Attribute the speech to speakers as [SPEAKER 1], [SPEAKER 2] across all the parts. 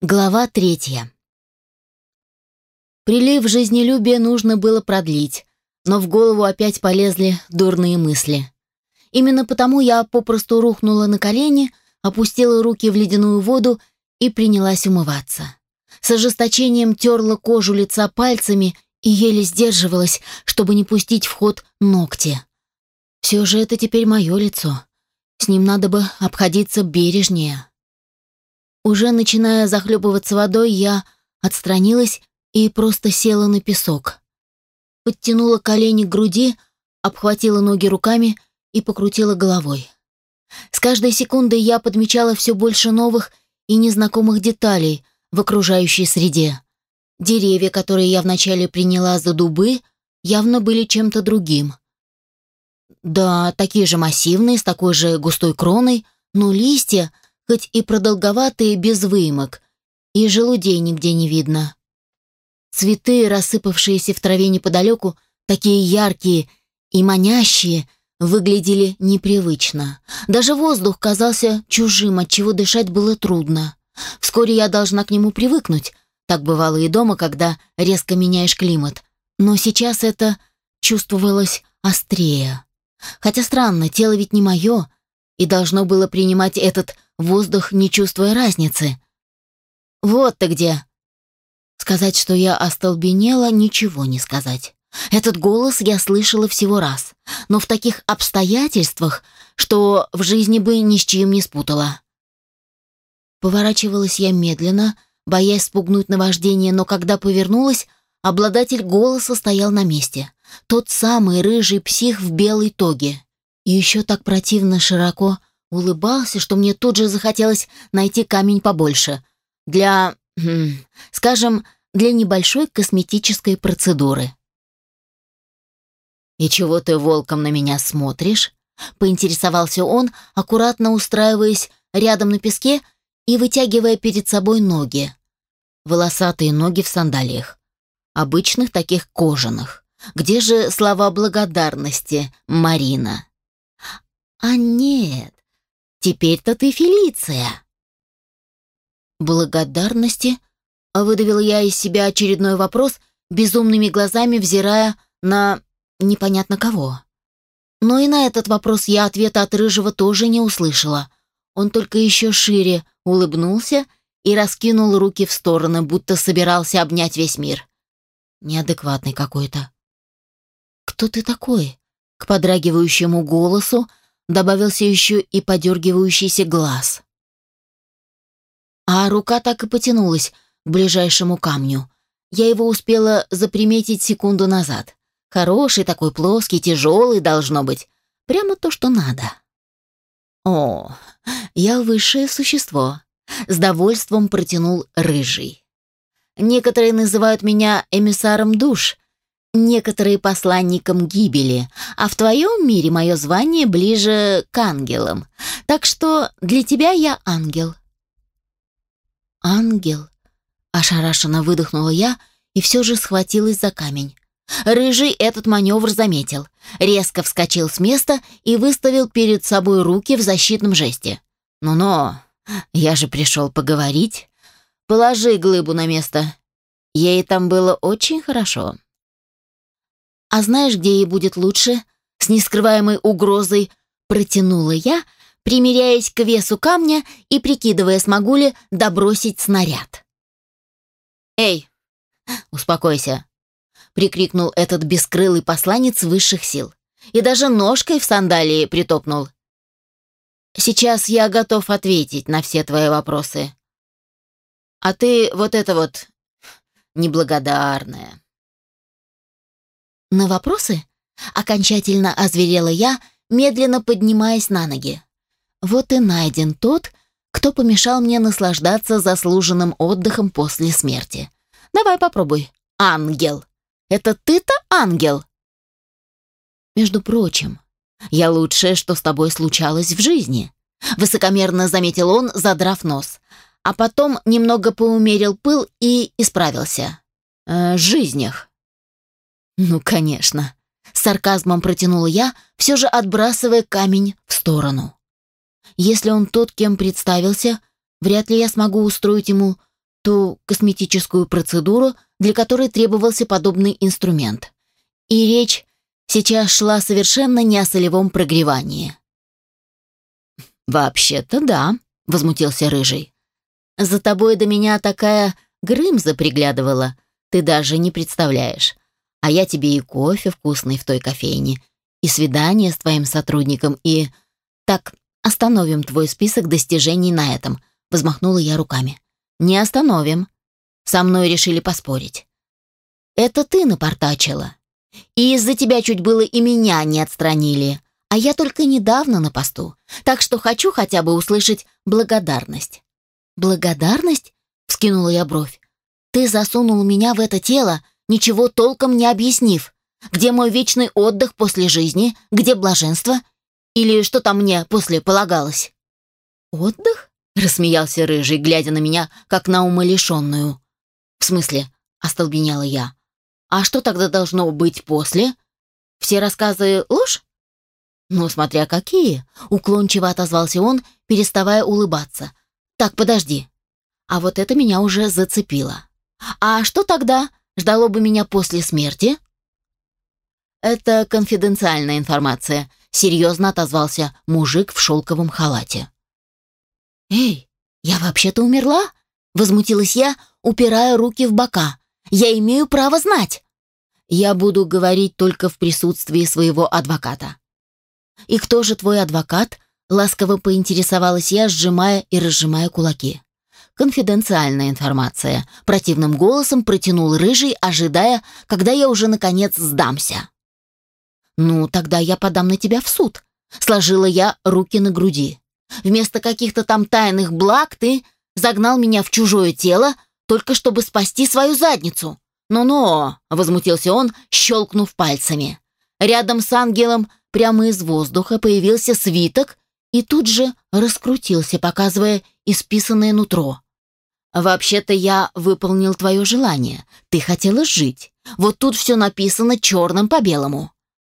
[SPEAKER 1] Глава третья. Прилив жизнелюбия нужно было продлить, но в голову опять полезли дурные мысли. Именно потому я попросту рухнула на колени, опустила руки в ледяную воду и принялась умываться. С ожесточением терла кожу лица пальцами и еле сдерживалась, чтобы не пустить в ход ногти. Все же это теперь мое лицо. С ним надо бы обходиться бережнее. Уже начиная захлебываться водой, я отстранилась и просто села на песок. Подтянула колени к груди, обхватила ноги руками и покрутила головой. С каждой секундой я подмечала все больше новых и незнакомых деталей в окружающей среде. Деревья, которые я вначале приняла за дубы, явно были чем-то другим. Да, такие же массивные, с такой же густой кроной, но листья хоть и продолговатые, без выемок, и желудей нигде не видно. Цветы, рассыпавшиеся в траве неподалеку, такие яркие и манящие, выглядели непривычно. Даже воздух казался чужим, от чего дышать было трудно. Вскоре я должна к нему привыкнуть. Так бывало и дома, когда резко меняешь климат. Но сейчас это чувствовалось острее. Хотя странно, тело ведь не мое, и должно было принимать этот воздух, не чувствуя разницы. «Вот ты где!» Сказать, что я остолбенела, ничего не сказать. Этот голос я слышала всего раз, но в таких обстоятельствах, что в жизни бы ни с чьим не спутала. Поворачивалась я медленно, боясь спугнуть наваждение, но когда повернулась, обладатель голоса стоял на месте. Тот самый рыжий псих в белой тоге. И еще так противно широко улыбался, что мне тут же захотелось найти камень побольше. Для, хм, скажем, для небольшой косметической процедуры. «И чего ты волком на меня смотришь?» — поинтересовался он, аккуратно устраиваясь рядом на песке и вытягивая перед собой ноги. Волосатые ноги в сандалиях. Обычных таких кожаных. Где же слова благодарности, Марина? А нет, Теперь-то ты Фелиция. Благодарности? А выдавил я из себя очередной вопрос, безумными глазами взирая на непонятно кого. Но и на этот вопрос я ответа от Рыжего тоже не услышала. Он только еще шире улыбнулся и раскинул руки в стороны, будто собирался обнять весь мир. Неадекватный какой-то. «Кто ты такой?» К подрагивающему голосу добавился еще и подергивающийся глаз. А рука так и потянулась к ближайшему камню. Я его успела заприметить секунду назад. Хороший такой, плоский, тяжелый должно быть. Прямо то, что надо. О, я высшее существо. С довольством протянул рыжий. Некоторые называют меня эмиссаром душ, Некоторые посланникам гибели, а в твоем мире мое звание ближе к ангелам. Так что для тебя я ангел». «Ангел?» — ошарашенно выдохнула я и все же схватилась за камень. Рыжий этот маневр заметил, резко вскочил с места и выставил перед собой руки в защитном жесте. «Ну-ну, я же пришел поговорить. Положи глыбу на место. Ей там было очень хорошо». А знаешь, где ей будет лучше? С нескрываемой угрозой протянула я, примеряясь к весу камня и прикидывая, смогу ли добросить снаряд. «Эй, успокойся!» — прикрикнул этот бескрылый посланец высших сил. И даже ножкой в сандалии притопнул. «Сейчас я готов ответить на все твои вопросы. А ты вот это вот неблагодарная». На вопросы? Окончательно озверела я, медленно поднимаясь на ноги. Вот и найден тот, кто помешал мне наслаждаться заслуженным отдыхом после смерти. Давай попробуй. Ангел. Это ты-то ангел? Между прочим, я лучшее, что с тобой случалось в жизни. Высокомерно заметил он, задрав нос. А потом немного поумерил пыл и исправился. Э, «Жизнях». «Ну, конечно», — сарказмом протянула я, все же отбрасывая камень в сторону. «Если он тот, кем представился, вряд ли я смогу устроить ему ту косметическую процедуру, для которой требовался подобный инструмент. И речь сейчас шла совершенно не о солевом прогревании». «Вообще-то да», — возмутился Рыжий. «За тобой до меня такая Грымза приглядывала, ты даже не представляешь. А я тебе и кофе вкусный в той кофейне, и свидание с твоим сотрудником, и... Так, остановим твой список достижений на этом», — взмахнула я руками. «Не остановим. Со мной решили поспорить. Это ты напортачила. И из-за тебя чуть было и меня не отстранили. А я только недавно на посту, так что хочу хотя бы услышать благодарность». «Благодарность?» — вскинула я бровь. «Ты засунул меня в это тело, ничего толком не объяснив. Где мой вечный отдых после жизни? Где блаженство? Или что там мне после полагалось? Отдых? Рассмеялся рыжий, глядя на меня, как на умалишенную. В смысле, остолбенела я. А что тогда должно быть после? Все рассказы ложь? Ну, смотря какие, уклончиво отозвался он, переставая улыбаться. Так, подожди. А вот это меня уже зацепило. А что тогда ждало бы меня после смерти?» «Это конфиденциальная информация», — серьезно отозвался мужик в шелковом халате. «Эй, я вообще-то умерла?» — возмутилась я, упирая руки в бока. «Я имею право знать!» «Я буду говорить только в присутствии своего адвоката». «И кто же твой адвокат?» — ласково поинтересовалась я, сжимая и разжимая кулаки конфиденциальная информация», — противным голосом протянул Рыжий, ожидая, когда я уже, наконец, сдамся. «Ну, тогда я подам на тебя в суд», — сложила я руки на груди. «Вместо каких-то там тайных благ ты загнал меня в чужое тело, только чтобы спасти свою задницу». «Ну-ну», — возмутился он, щелкнув пальцами. Рядом с ангелом прямо из воздуха появился свиток и тут же раскрутился, показывая исписанное нутро. «Вообще-то я выполнил твое желание. Ты хотела жить. Вот тут все написано черным по белому».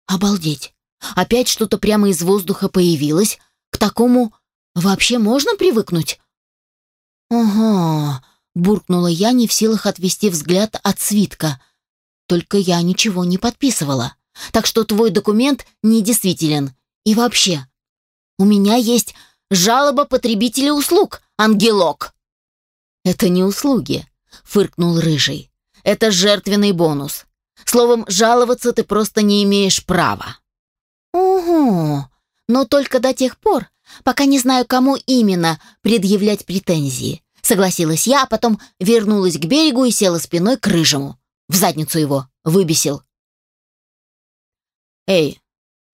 [SPEAKER 1] «Обалдеть! Опять что-то прямо из воздуха появилось. К такому вообще можно привыкнуть?» «Ага», — буркнула я, не в силах отвести взгляд от свитка. «Только я ничего не подписывала. Так что твой документ недействителен. И вообще, у меня есть жалоба потребителя услуг, ангелок!» «Это не услуги», — фыркнул Рыжий. «Это жертвенный бонус. Словом, жаловаться ты просто не имеешь права». «Угу, но только до тех пор, пока не знаю, кому именно предъявлять претензии», — согласилась я, а потом вернулась к берегу и села спиной к Рыжему. В задницу его выбесил. «Эй,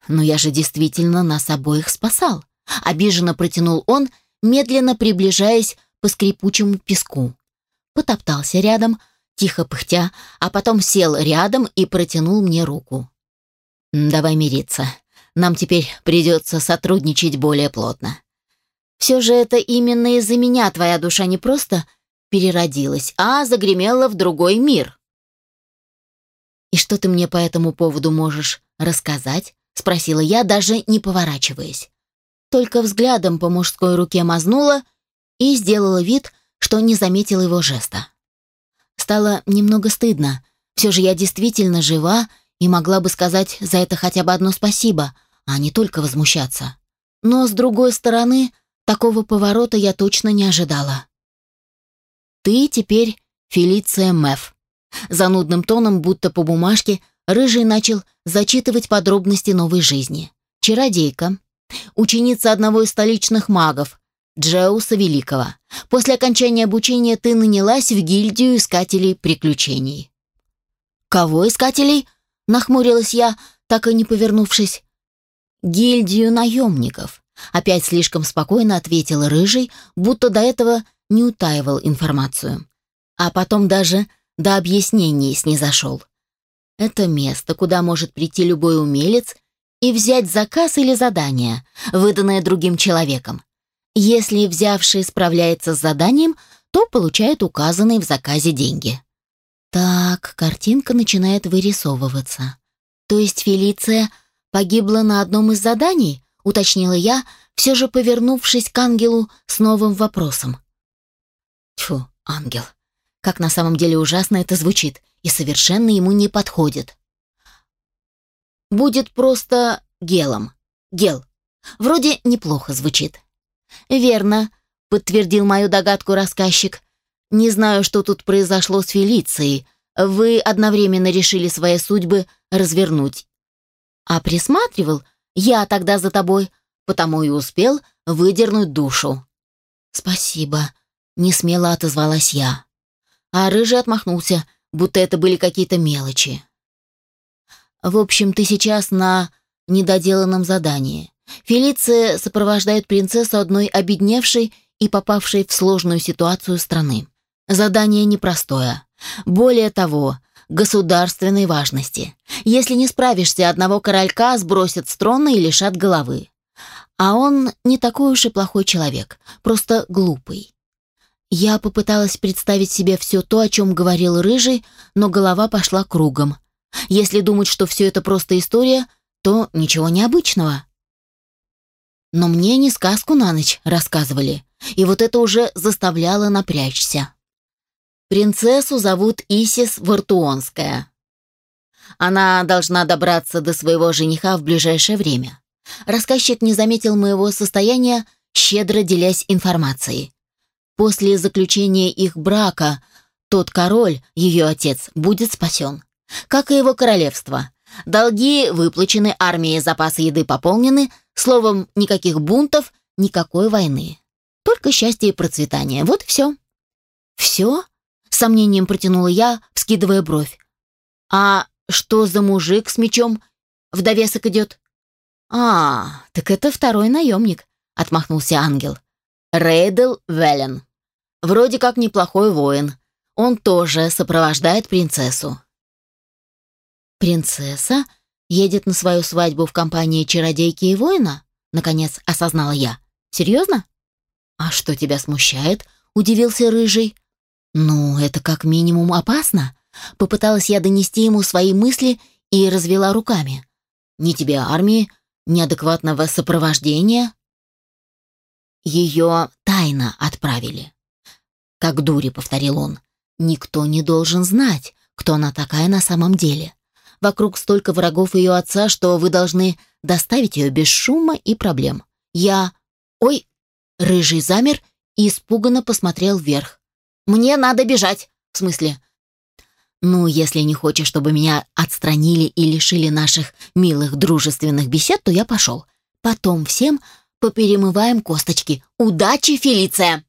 [SPEAKER 1] но я же действительно нас обоих спасал», — обиженно протянул он, медленно приближаясь по скрипучему песку. Потоптался рядом, тихо пыхтя, а потом сел рядом и протянул мне руку. «Давай мириться. Нам теперь придется сотрудничать более плотно. Все же это именно из-за меня твоя душа не просто переродилась, а загремела в другой мир». «И что ты мне по этому поводу можешь рассказать?» — спросила я, даже не поворачиваясь. Только взглядом по мужской руке мазнула — и сделала вид, что не заметила его жеста. Стало немного стыдно. Все же я действительно жива и могла бы сказать за это хотя бы одно спасибо, а не только возмущаться. Но, с другой стороны, такого поворота я точно не ожидала. «Ты теперь Фелиция Мэф». Занудным тоном, будто по бумажке, Рыжий начал зачитывать подробности новой жизни. «Чародейка, ученица одного из столичных магов, Джеуса Великого. После окончания обучения ты нанялась в гильдию искателей приключений». «Кого искателей?» — нахмурилась я, так и не повернувшись. «Гильдию наемников», — опять слишком спокойно ответил Рыжий, будто до этого не утаивал информацию. А потом даже до объяснений снизошел. «Это место, куда может прийти любой умелец», и взять заказ или задание, выданное другим человеком. Если взявший справляется с заданием, то получает указанные в заказе деньги. Так, картинка начинает вырисовываться. То есть Фелиция погибла на одном из заданий, уточнила я, все же повернувшись к ангелу с новым вопросом. Тьфу, ангел. Как на самом деле ужасно это звучит и совершенно ему не подходит. Будет просто гелом. Гел. Вроде неплохо звучит верно», — подтвердил мою догадку рассказчик. «Не знаю, что тут произошло с Фелицией. Вы одновременно решили свои судьбы развернуть. А присматривал я тогда за тобой, потому и успел выдернуть душу». «Спасибо», — несмело отозвалась я. А Рыжий отмахнулся, будто это были какие-то мелочи. «В общем, ты сейчас на недоделанном задании. Фелиция сопровождает принцессу одной обедневшей и попавшей в сложную ситуацию страны. Задание непростое. Более того, государственной важности. Если не справишься, одного королька сбросят с трона и лишат головы. А он не такой уж и плохой человек, просто глупый. Я попыталась представить себе все то, о чем говорил Рыжий, но голова пошла кругом. Если думать, что все это просто история, то ничего необычного но мне не сказку на ночь рассказывали, и вот это уже заставляло напрячься. Принцессу зовут Исис Вартуонская. Она должна добраться до своего жениха в ближайшее время. Рассказчик не заметил моего состояния, щедро делясь информацией. После заключения их брака тот король, ее отец, будет спасен. Как и его королевство. Долги выплачены, армии запасы еды пополнены – Словом, никаких бунтов, никакой войны. Только счастье и процветание. Вот и все. Все? С сомнением протянула я, вскидывая бровь. А что за мужик с мечом в довесок идет? А, так это второй наемник, отмахнулся ангел. Рейдел Велен. Вроде как неплохой воин. Он тоже сопровождает принцессу. Принцесса? едет на свою свадьбу в компании чародейки и воина?» Наконец осознала я. «Серьезно?» «А что тебя смущает?» — удивился Рыжий. «Ну, это как минимум опасно». Попыталась я донести ему свои мысли и развела руками. Не тебе армии, ни адекватного сопровождения». «Ее тайно отправили». «Как дури», — повторил он. «Никто не должен знать, кто она такая на самом деле. Вокруг столько врагов ее отца, что вы должны доставить ее без шума и проблем. Я... Ой!» Рыжий замер и испуганно посмотрел вверх. «Мне надо бежать!» «В смысле?» «Ну, если не хочешь, чтобы меня отстранили и лишили наших милых дружественных бесед, то я пошел. Потом всем поперемываем косточки. Удачи, Фелиция!»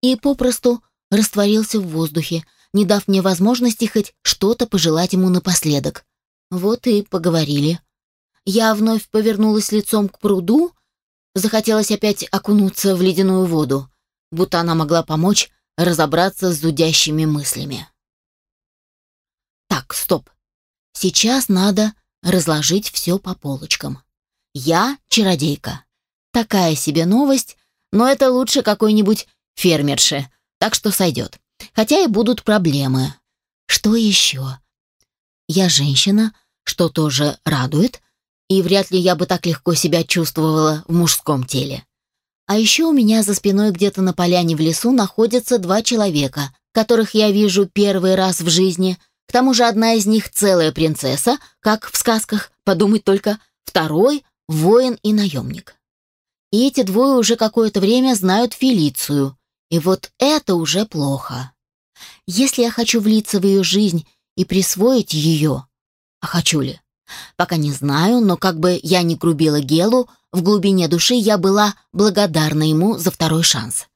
[SPEAKER 1] И попросту растворился в воздухе, не дав мне возможности хоть что-то пожелать ему напоследок. Вот и поговорили. Я вновь повернулась лицом к пруду, захотелось опять окунуться в ледяную воду, будто она могла помочь разобраться с зудящими мыслями. Так, стоп. Сейчас надо разложить все по полочкам. Я чародейка. Такая себе новость, но это лучше какой-нибудь фермерши, так что сойдет. Хотя и будут проблемы. Что еще? Я женщина, что тоже радует, и вряд ли я бы так легко себя чувствовала в мужском теле. А еще у меня за спиной где-то на поляне в лесу находятся два человека, которых я вижу первый раз в жизни. К тому же одна из них целая принцесса, как в сказках, подумать только, второй — воин и наемник. И эти двое уже какое-то время знают Фелицию, и вот это уже плохо. Если я хочу влиться в ее жизнь и присвоить ее, а хочу ли? Пока не знаю, но как бы я ни грубила Гелу, в глубине души я была благодарна ему за второй шанс.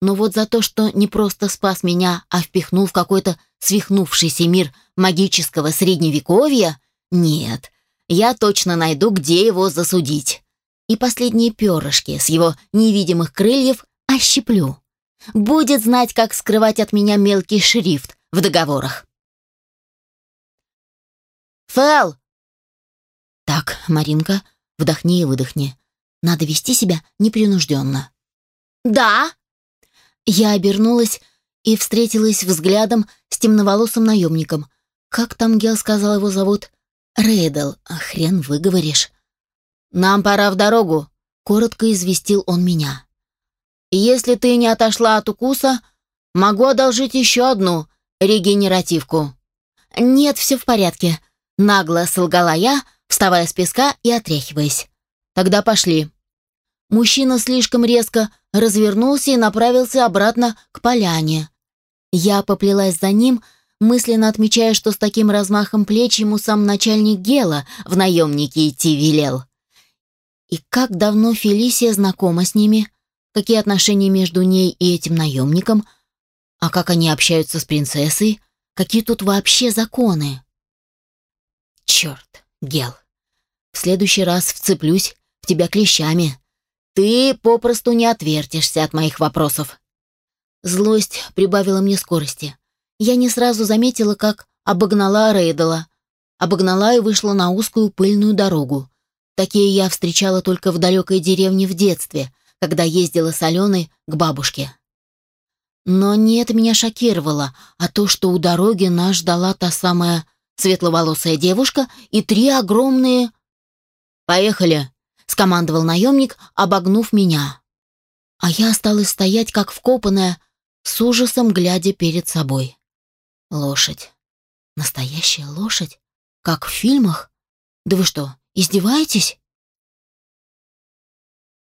[SPEAKER 1] Но вот за то, что не просто спас меня, а впихнул в какой-то свихнувшийся мир магического средневековья, нет, я точно найду, где его засудить. И последние перышки с его невидимых крыльев ощиплю. Будет знать, как скрывать от меня мелкий шрифт в договорах. Фэл!» «Так, Маринка, вдохни и выдохни. Надо вести себя непринужденно». «Да!» Я обернулась и встретилась взглядом с темноволосым наемником. Как там Гел сказал его зовут? Рейдл. А хрен выговоришь. «Нам пора в дорогу», — коротко известил он меня. «Если ты не отошла от укуса, могу одолжить еще одну регенеративку». «Нет, все в порядке», Нагло солгала я, вставая с песка и отряхиваясь. «Тогда пошли». Мужчина слишком резко развернулся и направился обратно к поляне. Я поплелась за ним, мысленно отмечая, что с таким размахом плеч ему сам начальник Гела в наемнике идти велел. И как давно Фелисия знакома с ними, какие отношения между ней и этим наемником, а как они общаются с принцессой, какие тут вообще законы. Черт, Гел. В следующий раз вцеплюсь в тебя клещами. Ты попросту не отвертишься от моих вопросов. Злость прибавила мне скорости. Я не сразу заметила, как обогнала Рейдала. Обогнала и вышла на узкую пыльную дорогу. Такие я встречала только в далекой деревне в детстве, когда ездила с Аленой к бабушке. Но не это меня шокировало, а то, что у дороги нас ждала та самая светловолосая девушка и три огромные... «Поехали!» — скомандовал наемник, обогнув меня. А я осталась стоять, как вкопанная, с ужасом глядя перед собой. Лошадь. Настоящая лошадь? Как в фильмах? Да вы что, издеваетесь?